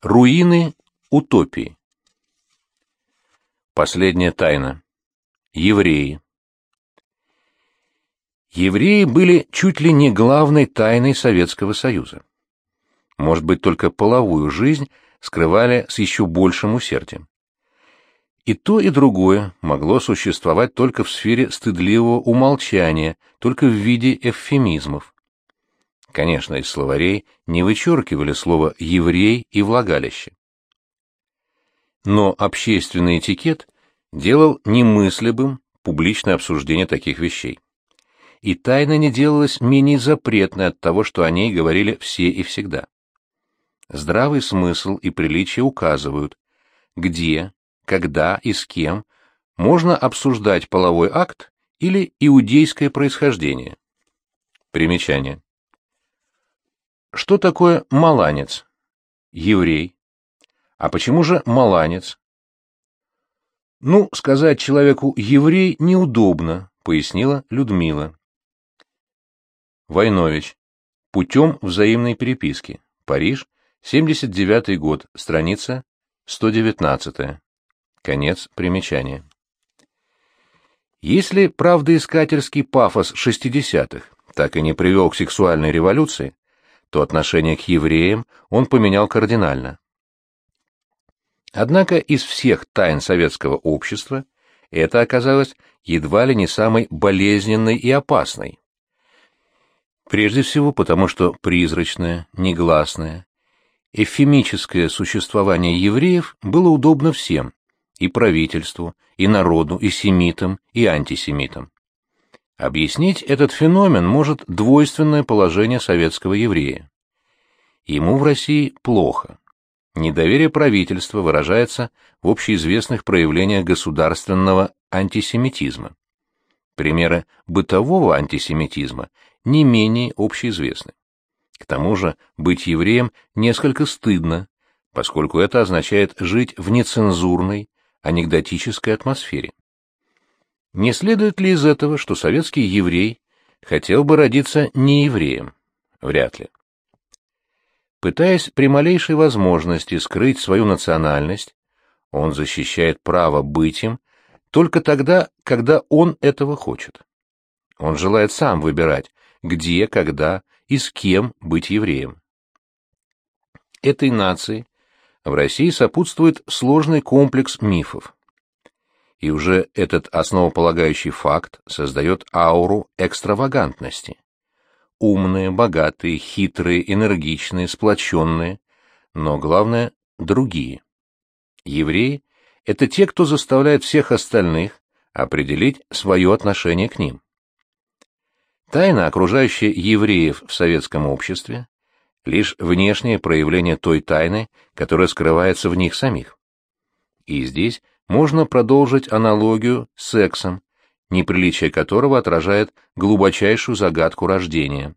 Руины утопии. Последняя тайна. Евреи. Евреи были чуть ли не главной тайной Советского Союза. Может быть, только половую жизнь скрывали с еще большим усердием. И то, и другое могло существовать только в сфере стыдливого умолчания, только в виде эвфемизмов. Конечно, из словарей не вычеркивали слово «еврей» и «влагалище». Но общественный этикет делал немыслимым публичное обсуждение таких вещей. И тайна не делалась менее запретной от того, что о ней говорили все и всегда. Здравый смысл и приличие указывают, где, когда и с кем можно обсуждать половой акт или иудейское происхождение. Примечание. Что такое маланец? Еврей. А почему же маланец? Ну, сказать человеку «еврей» неудобно, пояснила Людмила. Войнович. Путем взаимной переписки. Париж, 79 год, страница 119. Конец примечания. Если правдоискательский пафос 60-х так и не привел к сексуальной революции, то отношение к евреям он поменял кардинально. Однако из всех тайн советского общества это оказалось едва ли не самой болезненной и опасной. Прежде всего потому, что призрачное, негласное, эвфемическое существование евреев было удобно всем, и правительству, и народу, и семитам, и антисемитам. Объяснить этот феномен может двойственное положение советского еврея. Ему в России плохо. Недоверие правительства выражается в общеизвестных проявлениях государственного антисемитизма. Примеры бытового антисемитизма не менее общеизвестны. К тому же быть евреем несколько стыдно, поскольку это означает жить в нецензурной, анекдотической атмосфере. Не следует ли из этого, что советский еврей хотел бы родиться не евреем? Вряд ли. Пытаясь при малейшей возможности скрыть свою национальность, он защищает право быть им только тогда, когда он этого хочет. Он желает сам выбирать, где, когда и с кем быть евреем. Этой нации в России сопутствует сложный комплекс мифов и уже этот основополагающий факт создает ауру экстравагантности. Умные, богатые, хитрые, энергичные, сплоченные, но, главное, другие. Евреи — это те, кто заставляет всех остальных определить свое отношение к ним. Тайна, окружающая евреев в советском обществе, лишь внешнее проявление той тайны, которая скрывается в них самих. И здесь можно продолжить аналогию с сексом, неприличие которого отражает глубочайшую загадку рождения.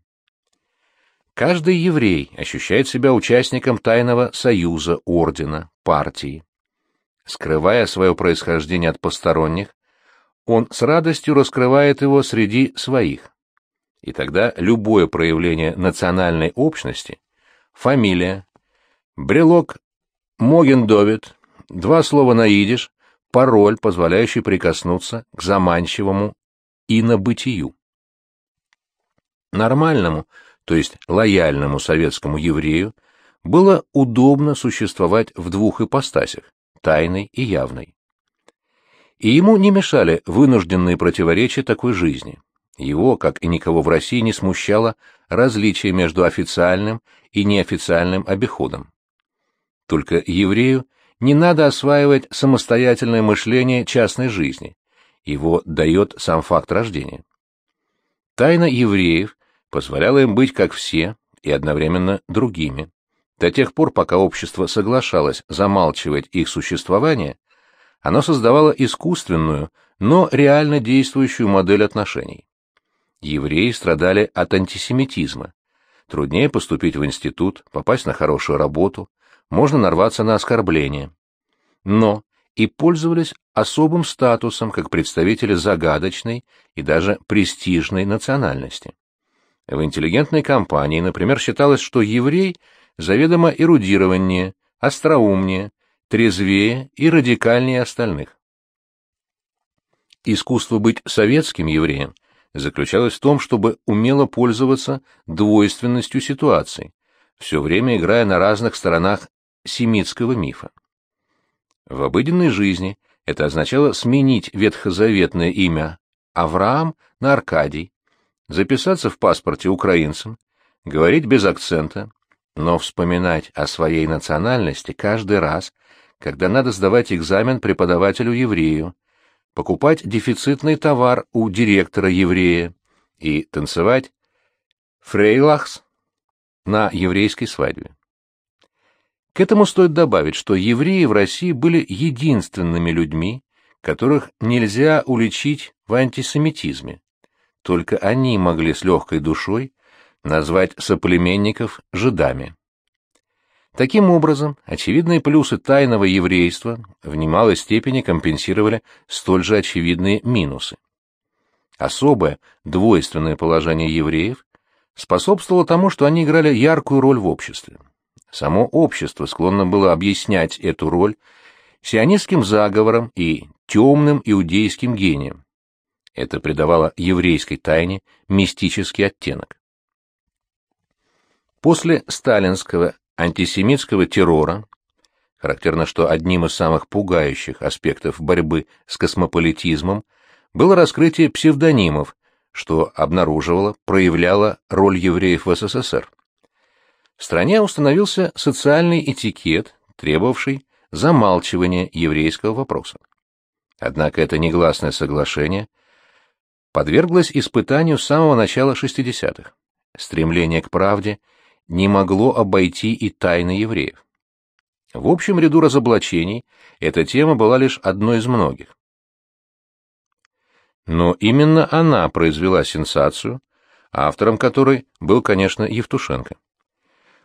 Каждый еврей ощущает себя участником тайного союза, ордена, партии. Скрывая свое происхождение от посторонних, он с радостью раскрывает его среди своих. И тогда любое проявление национальной общности, фамилия, брелок Могендовит, два слова на идиш, пароль, позволяющий прикоснуться к заманчивому инобытию. Нормальному, то есть лояльному советскому еврею, было удобно существовать в двух ипостасях – тайной и явной. И ему не мешали вынужденные противоречия такой жизни. Его, как и никого в России, не смущало различие между официальным и неофициальным обиходом. Только еврею не надо осваивать самостоятельное мышление частной жизни. Его дает сам факт рождения. Тайна евреев позволяла им быть как все и одновременно другими. До тех пор, пока общество соглашалось замалчивать их существование, оно создавало искусственную, но реально действующую модель отношений. Евреи страдали от антисемитизма. Труднее поступить в институт, попасть на хорошую работу, можно нарваться на оскорбление. Но и пользовались особым статусом как представители загадочной и даже престижной национальности. В интеллигентной компании, например, считалось, что еврей заведомо эрудированнее, остроумнее, трезвее и радикальнее остальных. Искусство быть советским евреем заключалось в том, чтобы умело пользоваться двойственностью ситуаций, все время играя на разных сторонах семитского мифа. В обыденной жизни это означало сменить ветхозаветное имя Авраам на Аркадий, записаться в паспорте украинцем, говорить без акцента, но вспоминать о своей национальности каждый раз, когда надо сдавать экзамен преподавателю-еврею, покупать дефицитный товар у директора-еврея и танцевать фрейлахс на еврейской свадьбе. К этому стоит добавить, что евреи в России были единственными людьми, которых нельзя уличить в антисемитизме. Только они могли с легкой душой назвать соплеменников жидами. Таким образом, очевидные плюсы тайного еврейства в немалой степени компенсировали столь же очевидные минусы. Особое двойственное положение евреев способствовало тому, что они играли яркую роль в обществе. Само общество склонно было объяснять эту роль сионистским заговором и темным иудейским гением. Это придавало еврейской тайне мистический оттенок. После сталинского антисемитского террора, характерно, что одним из самых пугающих аспектов борьбы с космополитизмом было раскрытие псевдонимов, что обнаруживало, проявляло роль евреев в СССР. В стране установился социальный этикет, требовавший замалчивания еврейского вопроса. Однако это негласное соглашение подверглось испытанию с самого начала 60-х. Стремление к правде – не могло обойти и тайны евреев. В общем ряду разоблачений эта тема была лишь одной из многих. Но именно она произвела сенсацию, автором которой был, конечно, Евтушенко.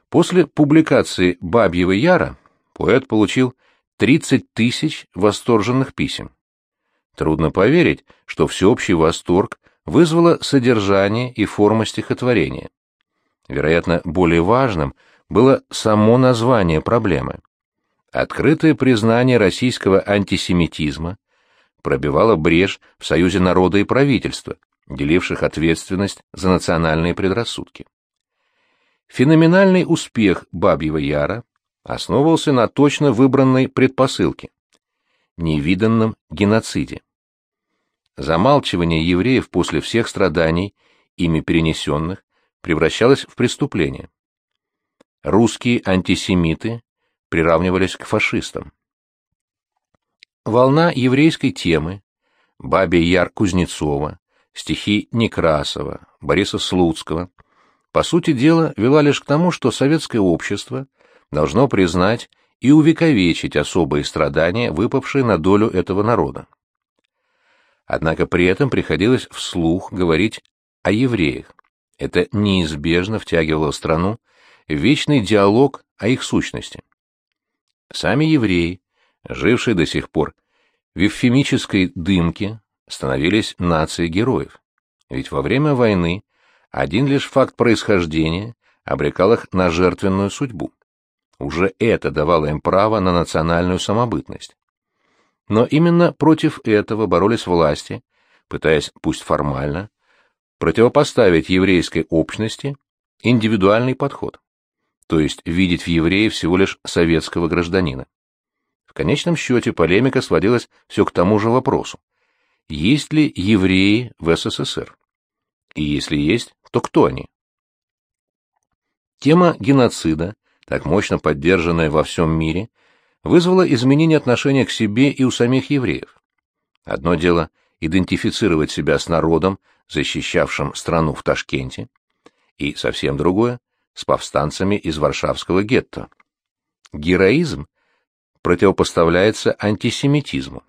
После публикации «Бабьего Яра» поэт получил 30 тысяч восторженных писем. Трудно поверить, что всеобщий восторг вызвало содержание и форма стихотворения. Вероятно, более важным было само название проблемы. Открытое признание российского антисемитизма пробивало брешь в союзе народа и правительства, деливших ответственность за национальные предрассудки. Феноменальный успех Бабьего Яра основывался на точно выбранной предпосылке – невиданном геноциде. Замалчивание евреев после всех страданий, ими перенесенных, превращалось в преступление. Русские антисемиты приравнивались к фашистам. Волна еврейской темы, Бабе Яр Кузнецова, стихи Некрасова, Бориса Слуцкого, по сути дела, вела лишь к тому, что советское общество должно признать и увековечить особые страдания, выпавшие на долю этого народа. Однако при этом приходилось вслух говорить о евреях. Это неизбежно втягивало страну в вечный диалог о их сущности. Сами евреи, жившие до сих пор в эвфемической дымке, становились нацией героев. Ведь во время войны один лишь факт происхождения обрекал их на жертвенную судьбу. Уже это давало им право на национальную самобытность. Но именно против этого боролись власти, пытаясь, пусть формально, противопоставить еврейской общности индивидуальный подход, то есть видеть в евреи всего лишь советского гражданина. В конечном счете полемика сводилась все к тому же вопросу. Есть ли евреи в СССР? И если есть, то кто они? Тема геноцида, так мощно поддержанная во всем мире, вызвала изменение отношения к себе и у самих евреев. Одно дело идентифицировать себя с народом, защищавшим страну в Ташкенте, и совсем другое — с повстанцами из Варшавского гетто. Героизм противопоставляется антисемитизму.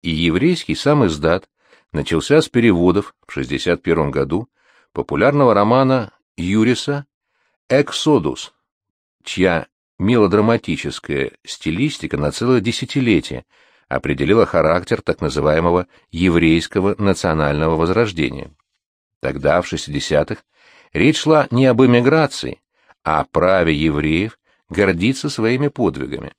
И еврейский сам издат начался с переводов в 61 году популярного романа Юриса «Эксодус», чья мелодраматическая стилистика на целое десятилетие — определила характер так называемого еврейского национального возрождения. Тогда, в 60-х, речь шла не об эмиграции, а о праве евреев гордиться своими подвигами.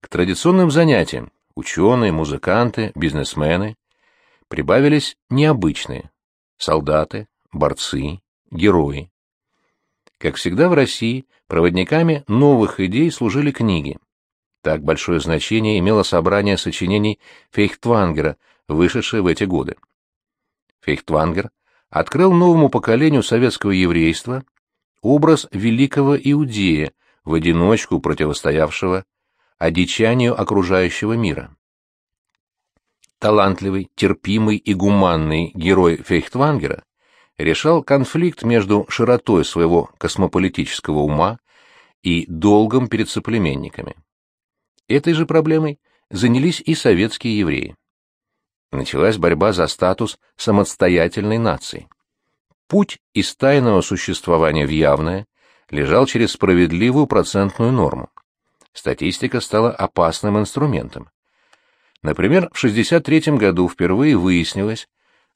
К традиционным занятиям – ученые, музыканты, бизнесмены – прибавились необычные – солдаты, борцы, герои. Как всегда в России, проводниками новых идей служили книги. Так большое значение имело собрание сочинений Фейхтвангера, вышедшее в эти годы. Фейхтвангер открыл новому поколению советского еврейства образ великого иудея, в одиночку противостоявшего одичанию окружающего мира. Талантливый, терпимый и гуманный герой Фейхтвангера решал конфликт между широтой своего космополитического ума и долгом перед соплеменниками. Этой же проблемой занялись и советские евреи. Началась борьба за статус самостоятельной нации. Путь из тайного существования в явное лежал через справедливую процентную норму. Статистика стала опасным инструментом. Например, в 1963 году впервые выяснилось,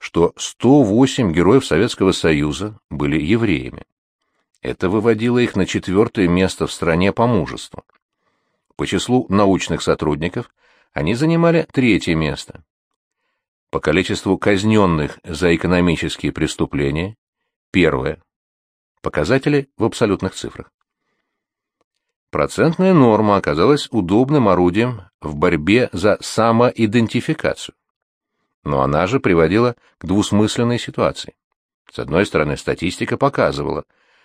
что 108 героев Советского Союза были евреями. Это выводило их на четвертое место в стране по мужеству. По числу научных сотрудников они занимали третье место. По количеству казненных за экономические преступления – первое. Показатели в абсолютных цифрах. Процентная норма оказалась удобным орудием в борьбе за самоидентификацию. Но она же приводила к двусмысленной ситуации. С одной стороны, статистика показывала,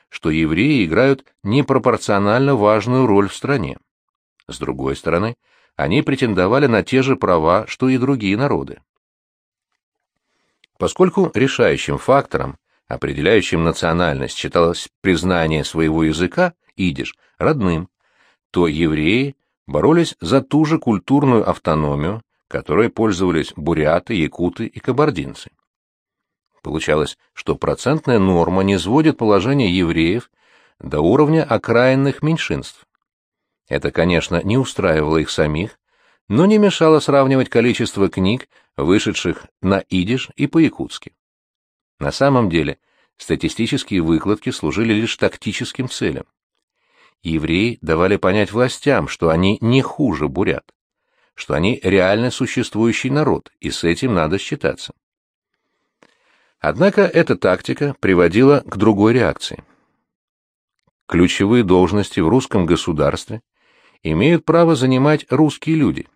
что евреи играют непропорционально важную роль в стране. С другой стороны, они претендовали на те же права, что и другие народы. Поскольку решающим фактором, определяющим национальность, считалось признание своего языка, идиш, родным, то евреи боролись за ту же культурную автономию, которой пользовались буряты, якуты и кабардинцы. Получалось, что процентная норма не сводит положение евреев до уровня окраинных меньшинств. Это, конечно, не устраивало их самих, но не мешало сравнивать количество книг, вышедших на идиш и по-якутски. На самом деле, статистические выкладки служили лишь тактическим целям. Евреи давали понять властям, что они не хуже бурят, что они реально существующий народ, и с этим надо считаться. Однако эта тактика приводила к другой реакции. Ключевые должности в русском государстве имеют право занимать русские люди.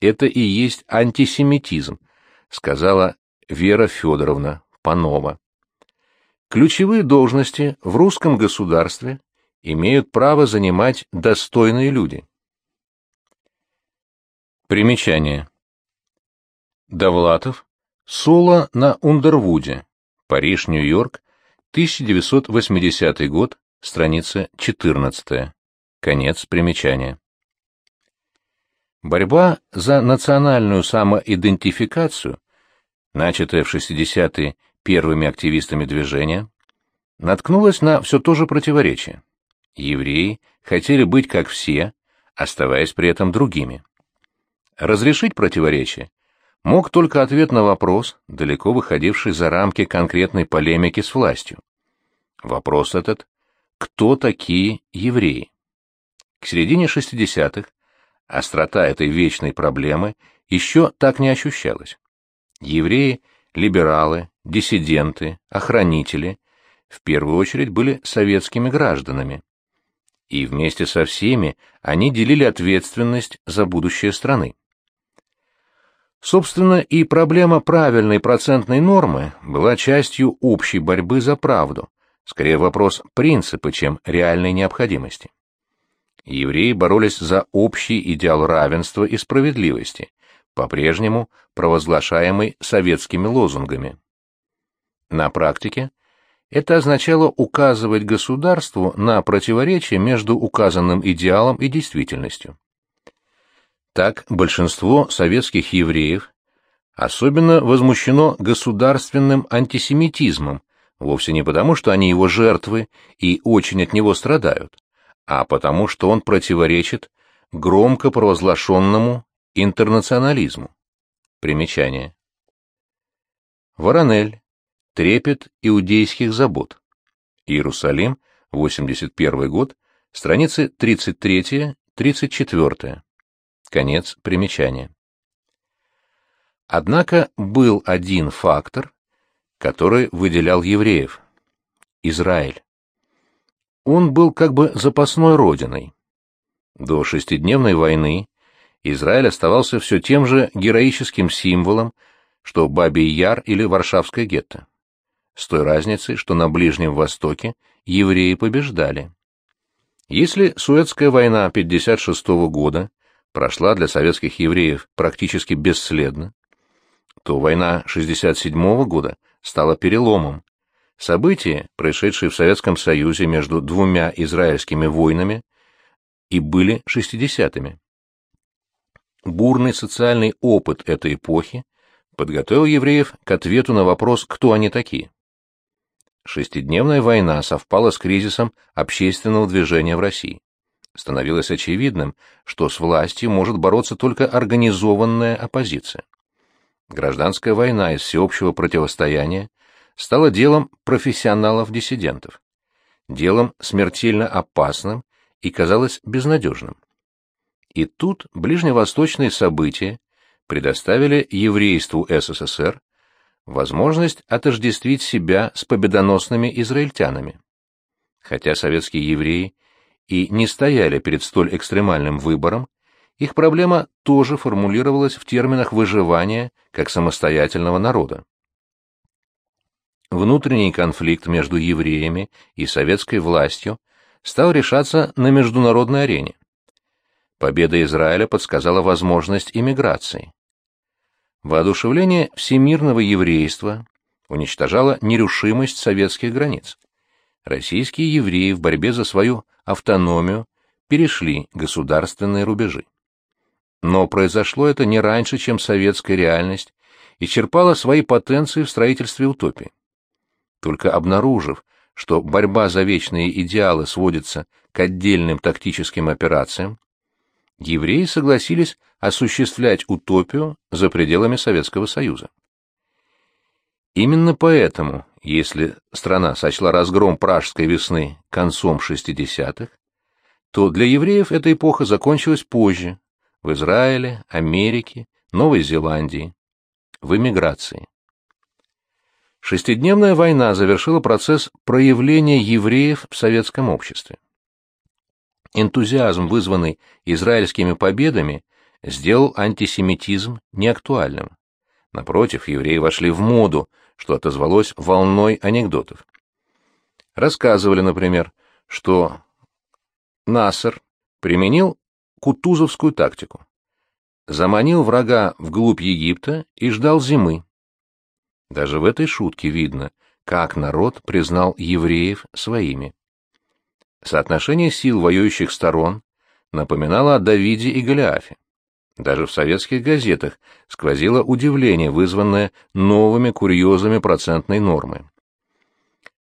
Это и есть антисемитизм, сказала Вера Федоровна Панова. Ключевые должности в русском государстве имеют право занимать достойные люди. Примечание. Довлатов. Соло на Ундервуде. Париж, Нью-Йорк. 1980 год. Страница 14. Конец примечания. Борьба за национальную самоидентификацию, начатая в 60-е первыми активистами движения, наткнулась на все то же противоречие. Евреи хотели быть как все, оставаясь при этом другими. Разрешить противоречие мог только ответ на вопрос, далеко выходивший за рамки конкретной полемики с властью. Вопрос этот – кто такие евреи? К середине 60-х острота этой вечной проблемы еще так не ощущалась. Евреи, либералы, диссиденты, охранители в первую очередь были советскими гражданами. И вместе со всеми они делили ответственность за будущее страны. Собственно, и проблема правильной процентной нормы была частью общей борьбы за правду, скорее вопрос принципа, чем реальной необходимости евреи боролись за общий идеал равенства и справедливости, по-прежнему провозглашаемый советскими лозунгами. На практике это означало указывать государству на противоречие между указанным идеалом и действительностью. Так большинство советских евреев особенно возмущено государственным антисемитизмом, вовсе не потому, что они его жертвы и очень от него страдают, а потому что он противоречит громко провозглашенному интернационализму. Примечание. Воронель. Трепет иудейских забот. Иерусалим, 81 год, Страницы 33-34. Конец примечания. Однако был один фактор, который выделял евреев – Израиль. Он был как бы запасной родиной. До шестидневной войны Израиль оставался все тем же героическим символом, что Бабий Яр или Варшавское гетто. С той разницей, что на Ближнем Востоке евреи побеждали. Если Суэцкая война 56 года прошла для советских евреев практически бесследно, то война 67 года стала переломом. События, происшедшие в Советском Союзе между двумя израильскими войнами, и были 60-ми. Бурный социальный опыт этой эпохи подготовил евреев к ответу на вопрос, кто они такие. Шестидневная война совпала с кризисом общественного движения в России. Становилось очевидным, что с властью может бороться только организованная оппозиция. Гражданская война из всеобщего противостояния стала делом профессионалов-диссидентов, делом смертельно опасным и казалось безнадежным. И тут ближневосточные события предоставили еврейству СССР возможность отождествить себя с победоносными израильтянами. Хотя советские евреи и не стояли перед столь экстремальным выбором, их проблема тоже формулировалась в терминах выживания как самостоятельного народа. Внутренний конфликт между евреями и советской властью стал решаться на международной арене. Победа Израиля подсказала возможность иммиграции. Воодушевление всемирного еврейства уничтожало нерушимость советских границ. Российские евреи в борьбе за свою автономию перешли государственные рубежи. Но произошло это не раньше, чем советская реальность исчерпала свои потенции в строительстве утопии. Только обнаружив, что борьба за вечные идеалы сводится к отдельным тактическим операциям, евреи согласились осуществлять утопию за пределами Советского Союза. Именно поэтому, если страна сочла разгром Пражской весны концом 60-х, то для евреев эта эпоха закончилась позже, в Израиле, Америке, Новой Зеландии, в эмиграции. Шестидневная война завершила процесс проявления евреев в советском обществе. Энтузиазм, вызванный израильскими победами, сделал антисемитизм неактуальным. Напротив, евреи вошли в моду, что отозвалось волной анекдотов. Рассказывали, например, что Насер применил кутузовскую тактику. Заманил врага вглубь Египта и ждал зимы. Даже в этой шутке видно, как народ признал евреев своими. Соотношение сил воюющих сторон напоминало о Давиде и Голиафе. Даже в советских газетах сквозило удивление, вызванное новыми курьезами процентной нормы.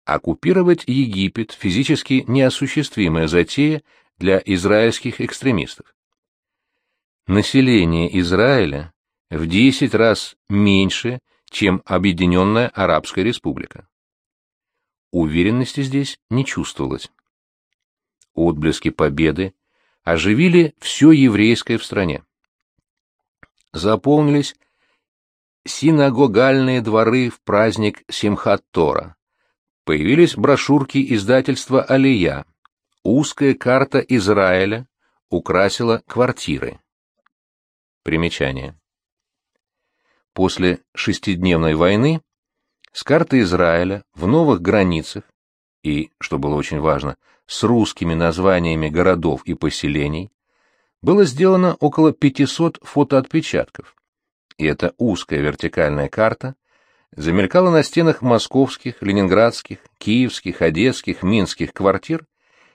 Оккупировать Египет – физически неосуществимая затея для израильских экстремистов. Население Израиля в 10 раз меньше, чем Объединенная Арабская Республика. Уверенности здесь не чувствовалось. Отблески победы оживили все еврейское в стране. Заполнились синагогальные дворы в праздник Симхат-Тора. Появились брошюрки издательства «Алия», Узкая карта Израиля украсила квартиры. Примечание. После шестидневной войны с карты Израиля в новых границах и, что было очень важно, с русскими названиями городов и поселений, было сделано около 500 фотоотпечатков. И эта узкая вертикальная карта замелькала на стенах московских, ленинградских, киевских, одесских, минских квартир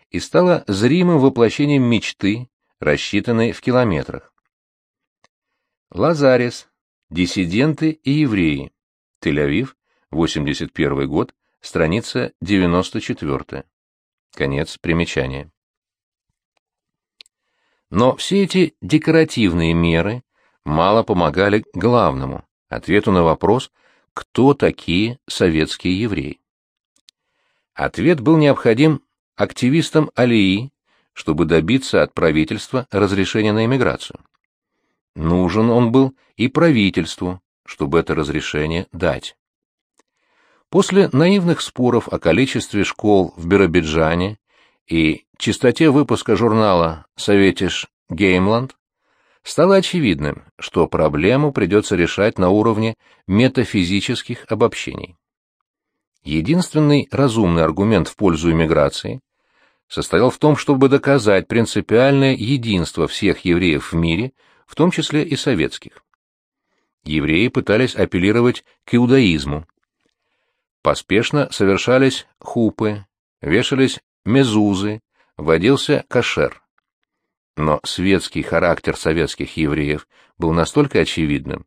и стала зримым воплощением мечты, рассчитанной в километрах. Лазарес. Диссиденты и евреи. Тель-Авив. 81 год. Страница 94. Конец примечания. Но все эти декоративные меры мало помогали главному, ответу на вопрос, кто такие советские евреи. Ответ был необходим активистам Алии, чтобы добиться от правительства разрешения на эмиграцию. Нужен он был и правительству, чтобы это разрешение дать. После наивных споров о количестве школ в Биробиджане и чистоте выпуска журнала «Советиш Геймланд» стало очевидным, что проблему придется решать на уровне метафизических обобщений. Единственный разумный аргумент в пользу иммиграции состоял в том, чтобы доказать принципиальное единство всех евреев в мире, в том числе и советских. Евреи пытались апеллировать к иудаизму. Поспешно совершались хупы, вешались мезузы, вводился кашер. Но светский характер советских евреев был настолько очевидным,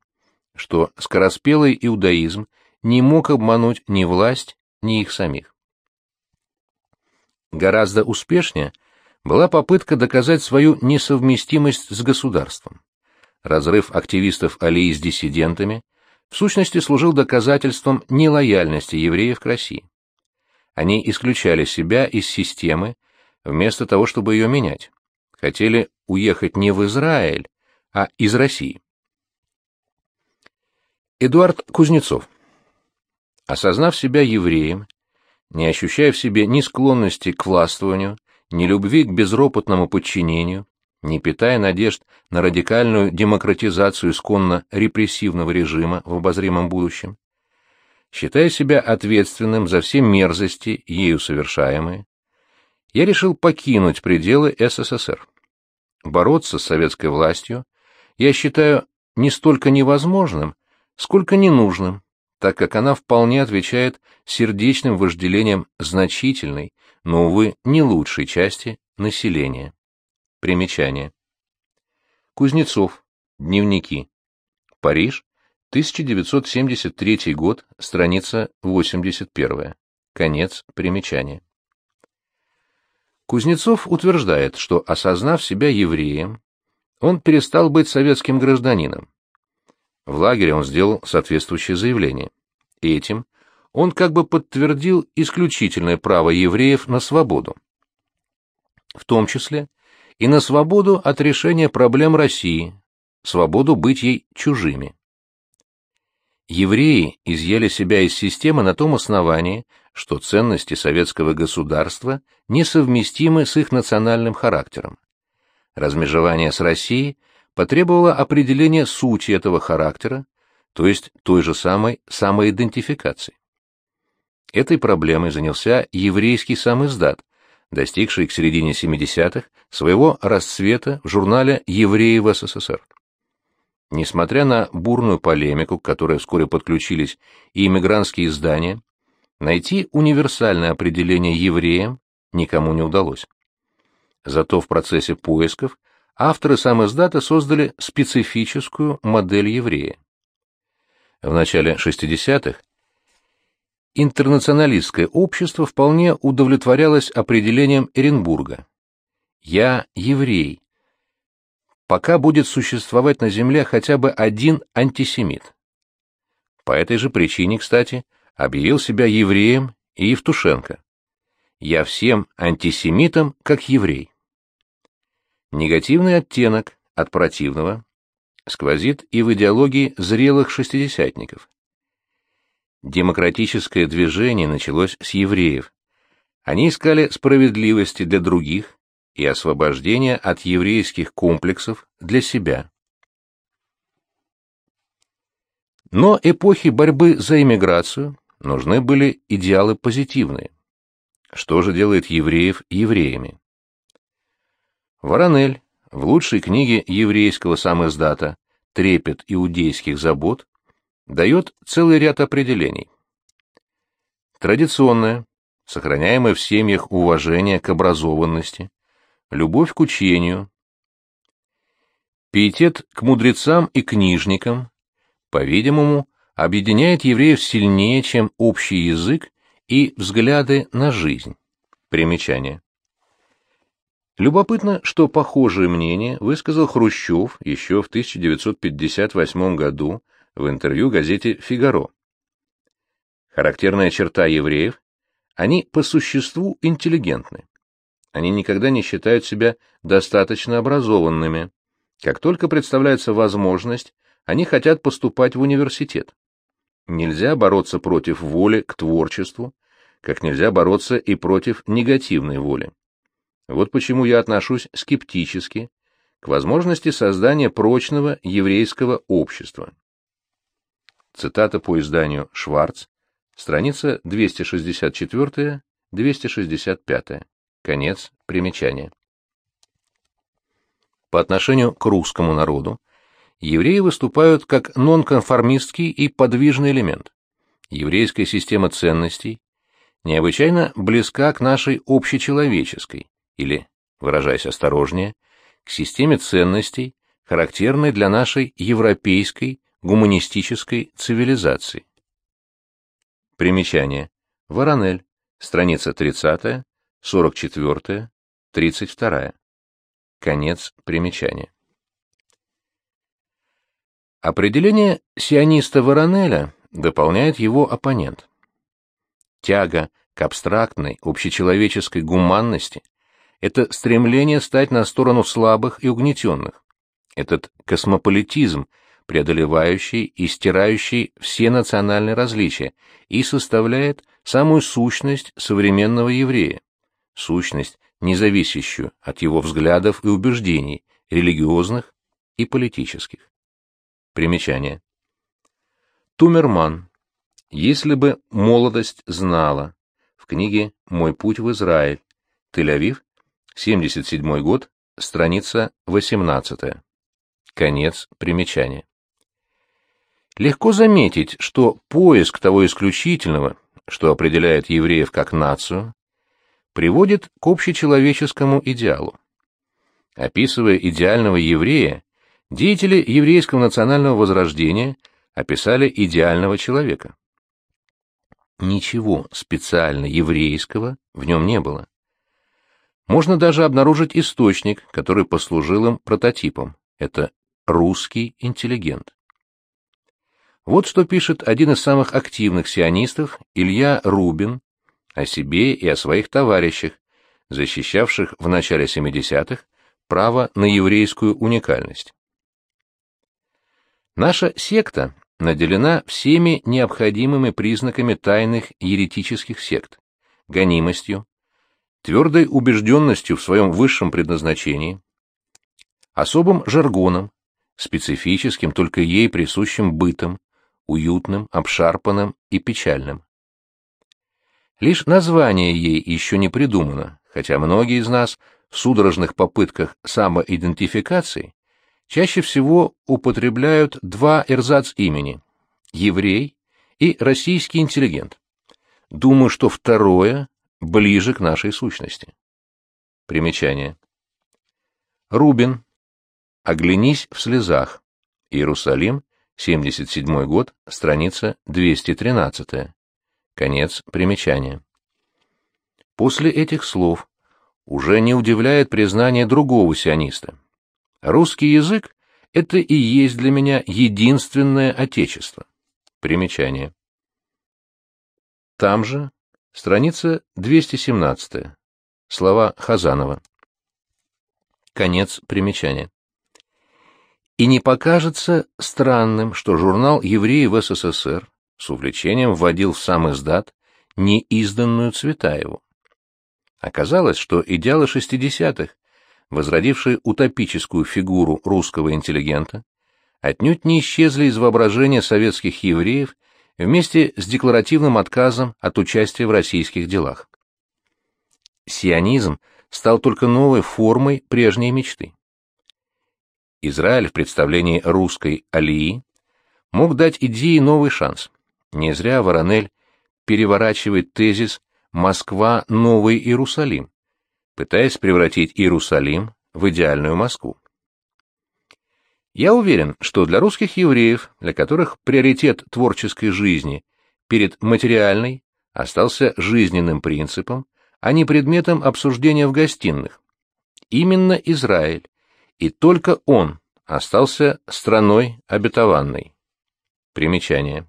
что скороспелый иудаизм не мог обмануть ни власть, ни их самих. Гораздо успешнее была попытка доказать свою несовместимость с государством. Разрыв активистов Алии с диссидентами в сущности служил доказательством нелояльности евреев к России. Они исключали себя из системы вместо того, чтобы ее менять. Хотели уехать не в Израиль, а из России. Эдуард Кузнецов Осознав себя евреем, не ощущая в себе ни склонности к властвованию, ни любви к безропотному подчинению, не питая надежд на радикальную демократизацию исконно репрессивного режима в обозримом будущем, считая себя ответственным за все мерзости, ею совершаемые, я решил покинуть пределы СССР. Бороться с советской властью я считаю не столько невозможным, сколько ненужным, так как она вполне отвечает сердечным вожделениям значительной, но, увы, не лучшей части населения. Примечание. Кузнецов. Дневники. Париж. 1973 год. Страница 81. Конец примечания. Кузнецов утверждает, что, осознав себя евреем, он перестал быть советским гражданином. В лагере он сделал соответствующее заявление. Этим он как бы подтвердил исключительное право евреев на свободу. В том числе и на свободу от решения проблем России, свободу быть ей чужими. Евреи изъяли себя из системы на том основании, что ценности советского государства несовместимы с их национальным характером. Размежевание с Россией потребовало определения сути этого характера, то есть той же самой самоидентификации. Этой проблемой занялся еврейский самиздат, достигший к середине 70-х своего расцвета в журнале «Евреи в СССР». Несмотря на бурную полемику, к которой вскоре подключились и иммигрантские издания, найти универсальное определение евреям никому не удалось. Зато в процессе поисков авторы сам издата создали специфическую модель еврея. В начале 60-х интернационалистское общество вполне удовлетворялось определением Эренбурга. «Я еврей», пока будет существовать на Земле хотя бы один антисемит. По этой же причине, кстати, объявил себя евреем и Евтушенко. «Я всем антисемитам как еврей». Негативный оттенок от противного сквозит и в идеологии зрелых шестидесятников. Демократическое движение началось с евреев. Они искали справедливости для других и освобождения от еврейских комплексов для себя. Но эпохи борьбы за иммиграцию нужны были идеалы позитивные. Что же делает евреев евреями? Воронель в лучшей книге еврейского самоиздата «Трепет иудейских забот» дает целый ряд определений. Традиционное, сохраняемое в семьях уважение к образованности, любовь к учению, пиетет к мудрецам и книжникам, по-видимому, объединяет евреев сильнее, чем общий язык и взгляды на жизнь. Примечание. Любопытно, что похожее мнение высказал Хрущев еще в 1958 году в интервью газете «Фигаро». Характерная черта евреев – они по существу интеллигентны. Они никогда не считают себя достаточно образованными. Как только представляется возможность, они хотят поступать в университет. Нельзя бороться против воли к творчеству, как нельзя бороться и против негативной воли. Вот почему я отношусь скептически к возможности создания прочного еврейского общества. Цитата по изданию «Шварц», страница 264-265. Конец примечания. По отношению к русскому народу евреи выступают как нонконформистский и подвижный элемент. Еврейская система ценностей необычайно близка к нашей общечеловеческой, или, выражаясь осторожнее, к системе ценностей, характерной для нашей европейской гуманистической цивилизации. Примечание. Воронель. Страница 30, 44, 32. Конец примечания. Определение сиониста Воронеля дополняет его оппонент. Тяга к абстрактной, общечеловеческой гуманности – это стремление стать на сторону слабых и угнетенных. Этот космополитизм – преодолевающий и стирающий все национальные различия, и составляет самую сущность современного еврея, сущность, не зависящую от его взглядов и убеждений, религиозных и политических. Примечание. Тумерман. Если бы молодость знала. В книге «Мой путь в Израиль». Тель-Авив, 77 год, страница 18. Конец примечания. Легко заметить, что поиск того исключительного, что определяет евреев как нацию, приводит к общечеловеческому идеалу. Описывая идеального еврея, деятели еврейского национального возрождения описали идеального человека. Ничего специально еврейского в нем не было. Можно даже обнаружить источник, который послужил им прототипом. Это русский интеллигент. Вот что пишет один из самых активных сионистов, Илья Рубин, о себе и о своих товарищах, защищавших в начале 70-х право на еврейскую уникальность. Наша секта наделена всеми необходимыми признаками тайных еретических сект, гонимостью, твердой убежденностью в своем высшем предназначении, особым жаргоном, специфическим только ей присущим бытом, уютным, обшарпанным и печальным. Лишь название ей еще не придумано, хотя многие из нас в судорожных попытках самоидентификации чаще всего употребляют два эрзац имени – еврей и российский интеллигент. Думаю, что второе ближе к нашей сущности. Примечание. Рубин. Оглянись в слезах. Иерусалим, 77 год, страница 213. Конец примечания. После этих слов уже не удивляет признание другого сиониста. Русский язык — это и есть для меня единственное отечество. Примечание. Там же страница 217. Слова Хазанова. Конец примечания. И не покажется странным, что журнал «Евреи в СССР» с увлечением вводил в сам издат неизданную Цветаеву. Оказалось, что идеалы 60-х, возродившие утопическую фигуру русского интеллигента, отнюдь не исчезли из воображения советских евреев вместе с декларативным отказом от участия в российских делах. Сионизм стал только новой формой прежней мечты. Израиль в представлении русской Алии мог дать идее новый шанс. Не зря Воронель переворачивает тезис «Москва – новый Иерусалим», пытаясь превратить Иерусалим в идеальную Москву. Я уверен, что для русских евреев, для которых приоритет творческой жизни перед материальной остался жизненным принципом, а не предметом обсуждения в гостиных, именно Израиль и только он остался страной обетованной. Примечание.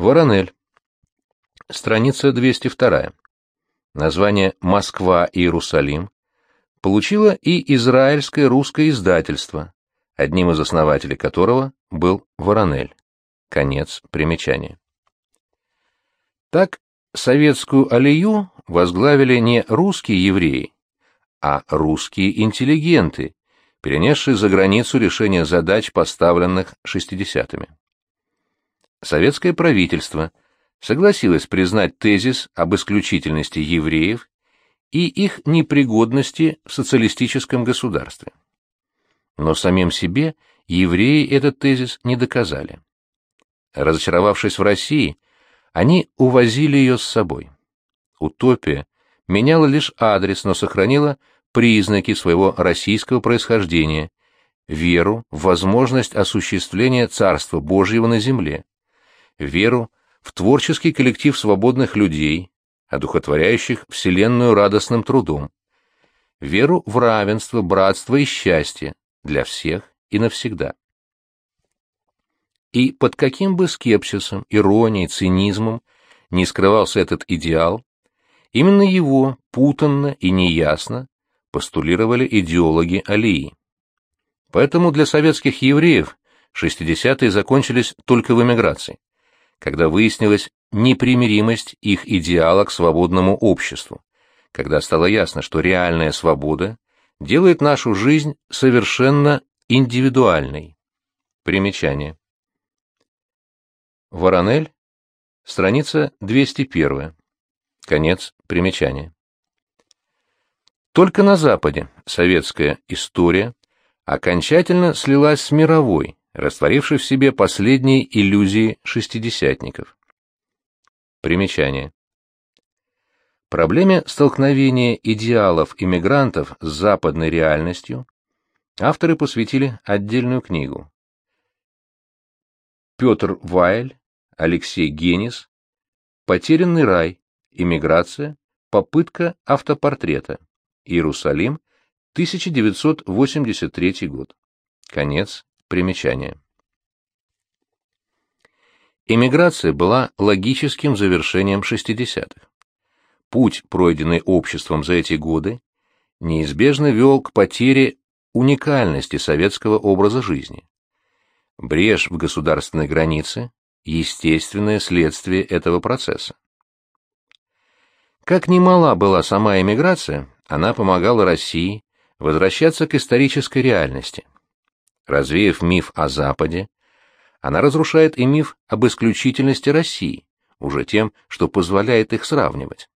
Воронель. Страница 202. название «Москва-Иерусалим» получило и израильское русское издательство, одним из основателей которого был Воронель. Конец примечания. Так советскую алию возглавили не русские евреи, а русские интеллигенты, перенесшие за границу решение задач, поставленных шестидесятыми. Советское правительство согласилось признать тезис об исключительности евреев и их непригодности в социалистическом государстве. Но самим себе евреи этот тезис не доказали. Разочаровавшись в России, они увозили ее с собой. Утопия меняла лишь адрес, но сохранила признаки своего российского происхождения, веру в возможность осуществления Царства Божьего на земле, веру в творческий коллектив свободных людей, одухотворяющих Вселенную радостным трудом, веру в равенство, братство и счастье для всех и навсегда. И под каким бы скепсисом, иронией, цинизмом не скрывался этот идеал, именно его путанно и неясно постулировали идеологи Алии. Поэтому для советских евреев 60-е закончились только в эмиграции, когда выяснилась непримиримость их идеала к свободному обществу, когда стало ясно, что реальная свобода делает нашу жизнь совершенно индивидуальной. Примечание. Воронель, страница 201. Конец примечания. Только на Западе советская история окончательно слилась с мировой, растворившей в себе последние иллюзии шестидесятников. Примечание. Проблеме столкновения идеалов иммигрантов с западной реальностью авторы посвятили отдельную книгу. Петр Вайль, Алексей Генис, «Потерянный рай. Иммиграция. Попытка автопортрета. Иерусалим, 1983 год. Конец примечания. Эмиграция была логическим завершением 60-х. Путь, пройденный обществом за эти годы, неизбежно вел к потере уникальности советского образа жизни. Брешь в государственной границе – естественное следствие этого процесса. Как немала была сама эмиграция, она помогала России возвращаться к исторической реальности. Развеяв миф о Западе, она разрушает и миф об исключительности России, уже тем, что позволяет их сравнивать.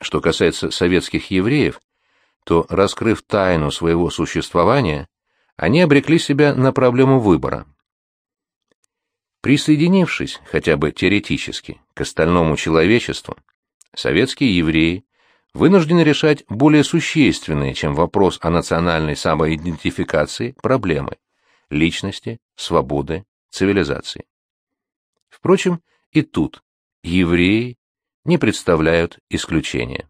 Что касается советских евреев, то, раскрыв тайну своего существования, они обрекли себя на проблему выбора. Присоединившись, хотя бы теоретически, к остальному человечеству, советские евреи вынуждены решать более существенные, чем вопрос о национальной самоидентификации, проблемы – личности, свободы, цивилизации. Впрочем, и тут евреи не представляют исключения.